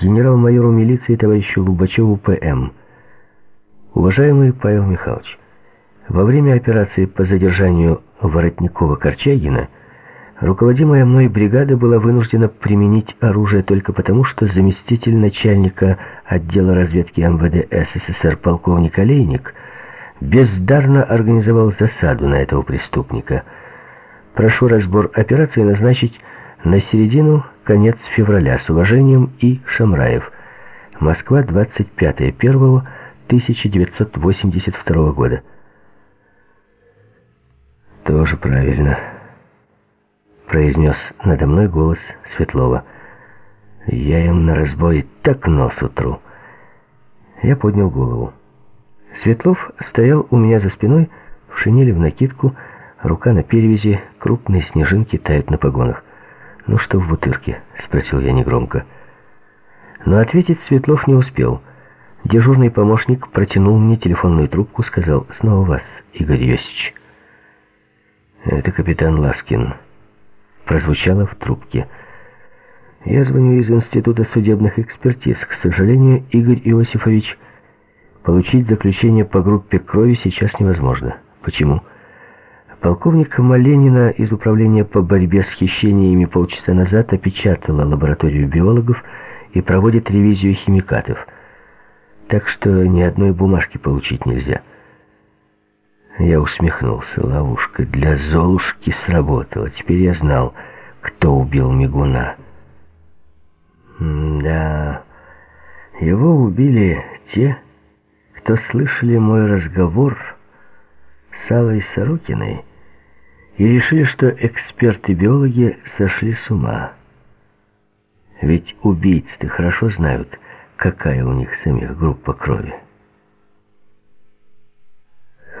генерал-майору милиции товарищу Лубачеву П.М. Уважаемый Павел Михайлович, во время операции по задержанию Воротникова-Корчагина руководимая мной бригада была вынуждена применить оружие только потому, что заместитель начальника отдела разведки МВД СССР полковник Олейник бездарно организовал засаду на этого преступника. Прошу разбор операции назначить на середину, конец февраля. С уважением, И. Шамраев. Москва, 25.01.1982 года. Тоже правильно, произнес надо мной голос Светлова. Я им на разбой так нос утру. Я поднял голову. Светлов стоял у меня за спиной, в шинели в накидку, рука на перевязи, крупные снежинки тают на погонах. «Ну что в бутырке?» — спросил я негромко. Но ответить Светлов не успел. Дежурный помощник протянул мне телефонную трубку, сказал «Снова вас, Игорь Йосич». «Это капитан Ласкин», — прозвучало в трубке. «Я звоню из Института судебных экспертиз. К сожалению, Игорь Иосифович, получить заключение по группе крови сейчас невозможно. Почему?» Полковник Маленина из Управления по борьбе с хищениями полчаса назад опечатала лабораторию биологов и проводит ревизию химикатов. Так что ни одной бумажки получить нельзя. Я усмехнулся. Ловушка для Золушки сработала. Теперь я знал, кто убил Мигуна. да, его убили те, кто слышали мой разговор с Аллой Сорокиной, и решили, что эксперты-биологи сошли с ума. Ведь убийцы-то хорошо знают, какая у них самих группа крови.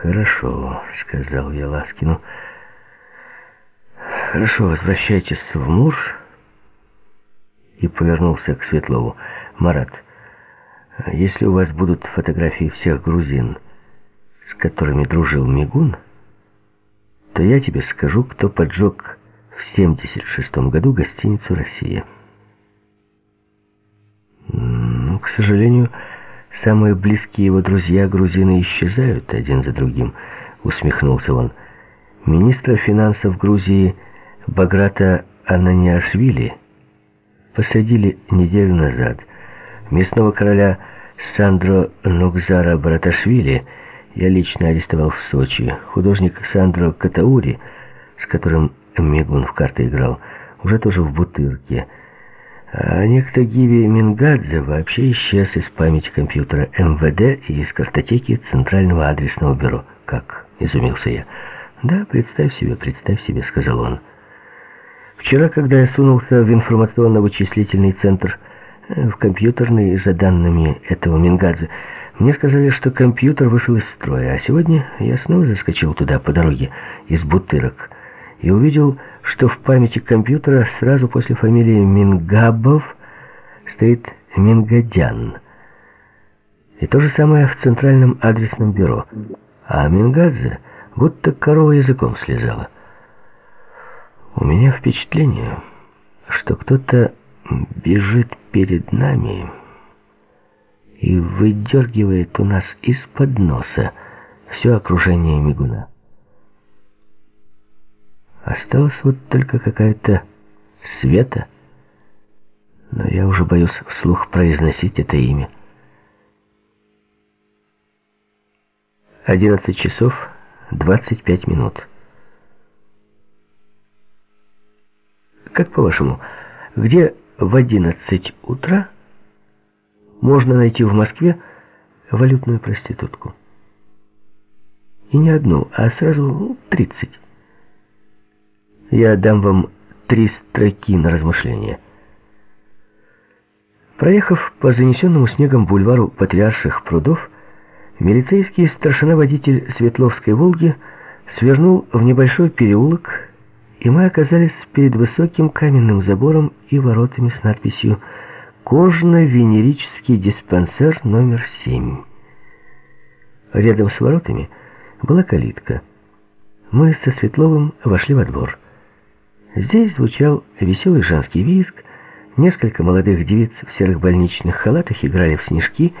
«Хорошо», — сказал я Ласкину. «Хорошо, возвращайтесь в Мур». И повернулся к Светлову. «Марат, если у вас будут фотографии всех грузин, с которыми дружил Мигун...» то я тебе скажу, кто поджег в 76 году гостиницу «Россия». Ну, к сожалению, самые близкие его друзья грузины исчезают один за другим, усмехнулся он. Министра финансов Грузии Баграта Ананиашвили посадили неделю назад. Местного короля Сандро Нукзара Браташвили – я лично арестовал в Сочи. Художник Сандро Катаури, с которым Мегун в карты играл, уже тоже в бутырке. А некто Гиви Мингадзе вообще исчез из памяти компьютера МВД и из картотеки Центрального адресного бюро. Как? Изумился я. Да, представь себе, представь себе, сказал он. Вчера, когда я сунулся в информационно-вычислительный центр, э, в компьютерный за данными этого Мингадзе, мне сказали, что компьютер вышел из строя, а сегодня я снова заскочил туда по дороге из Бутырок и увидел, что в памяти компьютера сразу после фамилии Мингабов стоит Мингадян. И то же самое в центральном адресном бюро. А Мингадзе будто корова языком слезала. У меня впечатление, что кто-то бежит перед нами и выдергивает у нас из-под носа все окружение мигуна. Осталась вот только какая-то Света, но я уже боюсь вслух произносить это имя. Одиннадцать часов двадцать пять минут. Как по-вашему, где в одиннадцать утра можно найти в Москве валютную проститутку. И не одну, а сразу тридцать. Я дам вам три строки на размышление. Проехав по занесенному снегом бульвару Патриарших прудов, милицейский старшина-водитель Светловской «Волги» свернул в небольшой переулок, и мы оказались перед высоким каменным забором и воротами с надписью «Связь» кожно-венерический диспансер номер 7. Рядом с воротами была калитка. Мы со Светловым вошли во двор. Здесь звучал веселый женский визг, Несколько молодых девиц в серых больничных халатах играли в снежки,